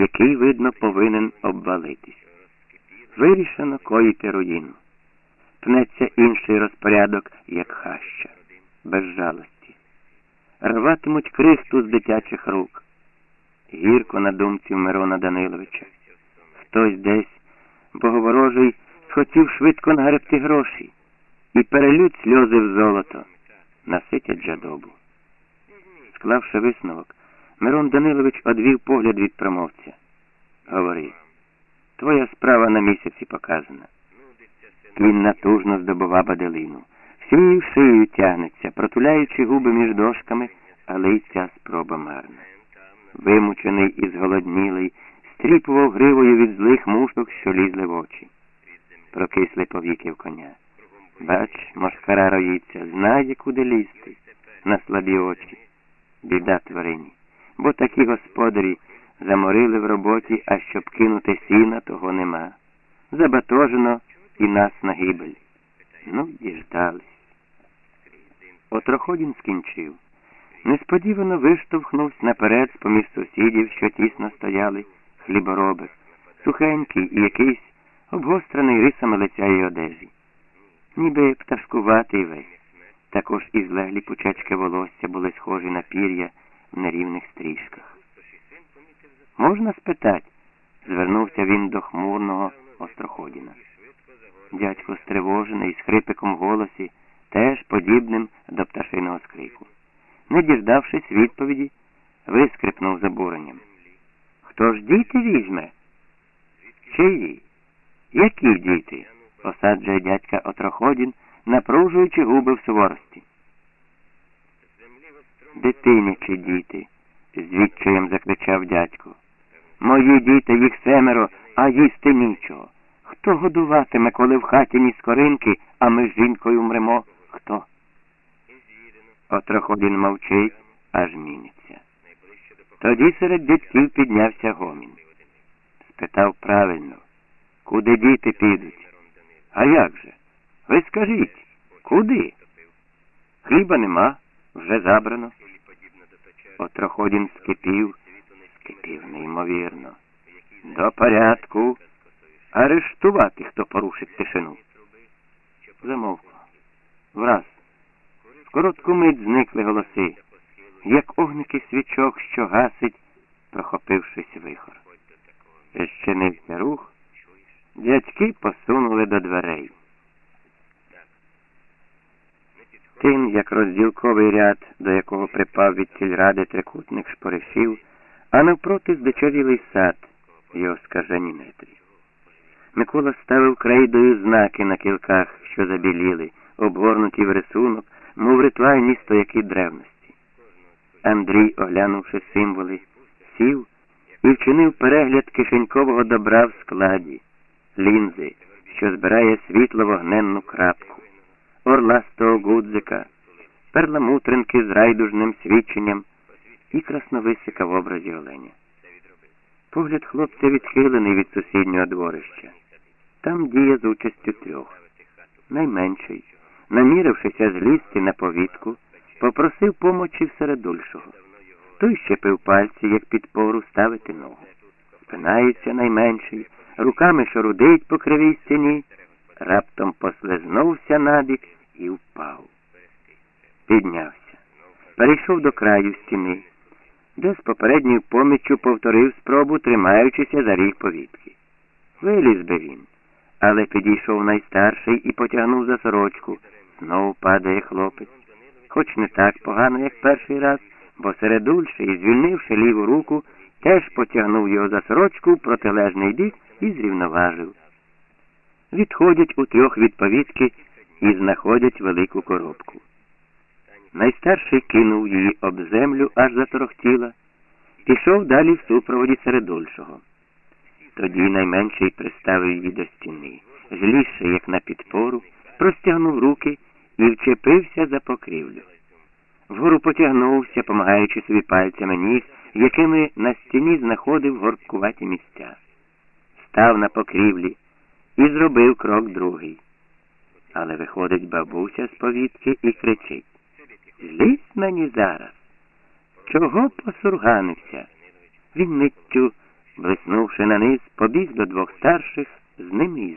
який, видно, повинен обвалитись. Вирішено коїти руїну. Пнеться інший розпорядок, як хаща, без жалості. Рватимуть крихту з дитячих рук. Гірко на думці Мирона Даниловича. Хтось десь, боговорожий, схотів швидко нагребти гроші і перелють сльози в золото, наситять жадобу. Склавши висновок, Мирон Данилович одвів погляд від промовця. Говори, твоя справа на місяці показана. Він натужно здобував баделину. Всією шию тягнеться, протуляючи губи між дошками, але й ця спроба марна. Вимучений і зголоднілий, стріпував гривою від злих мушок, що лізли в очі. Прокисли повіки в коня. Бач, мошкара роїться, знає, куди лізти, на слабі очі. Біда тварині. Бо такі господарі заморили в роботі, а щоб кинути сіна, того нема. Забатожено і нас на гибель. Ну, діждались. Отроходін скінчив. Несподівано виштовхнувся наперед з поміж сусідів, що тісно стояли, хлібороби, сухенький і якийсь обгострений рисами лиця й одежі. Ніби пташкуватий весь. Також і злеглі пучечки волосся були схожі на пір'я в нерівних стрічках. Можна спитати? звернувся він до хмурного Остроходіна. Дядько стривожений, з хрипиком в голосі, теж подібним до пташиного скрику. Не діждавшись відповіді, вискрипнув забуренням. Хто ж діти візьме? Чиї? Які діти? осаджує дядька Отроходін, напружуючи губи в суворості. Дитинячі діти, з закричав дядько. Мої діти, їх семеро, а їсти нічого. Хто годуватиме, коли в хаті ні скоринки, а ми з жінкою мремо? Хто? Отроходін мовчить, аж міниться. Тоді серед дядьків піднявся гомін. Спитав правильно, куди діти підуть? А як же? Ви скажіть, куди? Хліба нема, вже забрано. Отроходін скипів, скипів неймовірно. До порядку. Арештувати, хто порушить тишину. Замовкло. Враз. В коротку мить зникли голоси, як огники свічок, що гасить, прохопившись вихор. Щинився рух, дядьки посунули до дверей. Тим, як розділковий ряд, до якого припав від сільради трикутних шпоришів, а навпроти здичавілий сад, його скажені метрі. Микола ставив крейдою знаки на кілках, що забіліли, обгорнуті в рисунок, мов ритуальні стояки древності. Андрій, оглянувши символи, сів і вчинив перегляд кишенькового добра в складі, лінзи, що збирає світло вогненну крапку, орластого гудзика, перламутринки з райдужним свідченням і красновисика в образі оленя. Погляд хлопця відхилений від сусіднього дворища. Там діє з участю трьох. Найменший, намірившися злізти на повітку, попросив помочі в середульшого. Той щепив пальці, як підпору ставити ногу. Спинається найменший, руками шарудить по кривій стіні, раптом послизнувся набік. Піднявся. Перейшов до краю стіни, де з попередньою поміччю повторив спробу, тримаючися за ріг повітки. Виліз би він але підійшов найстарший і потягнув за сорочку. Знову падає хлопець. Хоч не так погано, як перший раз, бо середульший, звільнивши ліву руку, теж потягнув його за сорочку в протилежний бік і зрівноважив. Відходять у трьох від повітки і знаходять велику коробку. Найстарший кинув її об землю, аж заторохтіла, пішов далі в супроводі середульшого. Тоді найменший приставив її до стіни, злізши, як на підпору, простягнув руки і вчепився за покрівлю. Вгору потягнувся, помагаючи собі пальцями ніг, якими на стіні знаходив горбкуваті місця. Став на покрівлі і зробив крок другий. Але виходить бабуся з повітки і кричить Злізь мені зараз. Чого посурганився? Він миттю блиснувши на низ, побіг до двох старших, з ними й